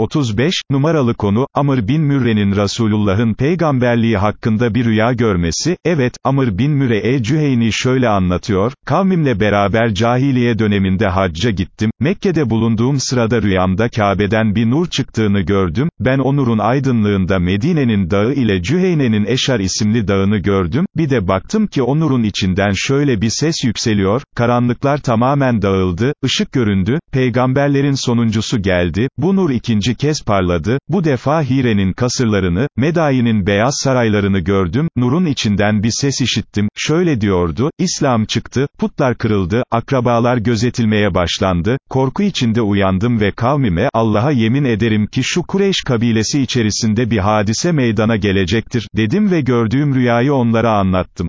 35, numaralı konu, Amr bin Mürre'nin Resulullah'ın peygamberliği hakkında bir rüya görmesi, evet, Amr bin Müre e-Cüheyni şöyle anlatıyor, kavmimle beraber cahiliye döneminde hacca gittim, Mekke'de bulunduğum sırada rüyamda Kabe'den bir nur çıktığını gördüm, ben o nurun aydınlığında Medine'nin dağı ile Cüheyne'nin Eşar isimli dağını gördüm, bir de baktım ki o nurun içinden şöyle bir ses yükseliyor, karanlıklar tamamen dağıldı, ışık göründü, peygamberlerin sonuncusu geldi, bu nur ikinci kez parladı, bu defa Hire'nin kasırlarını, Medai'nin beyaz saraylarını gördüm, nurun içinden bir ses işittim, şöyle diyordu, İslam çıktı, putlar kırıldı, akrabalar gözetilmeye başlandı, korku içinde uyandım ve kavmime, Allah'a yemin ederim ki şu Kureyş kabilesi içerisinde bir hadise meydana gelecektir, dedim ve gördüğüm rüyayı onlara anlattım.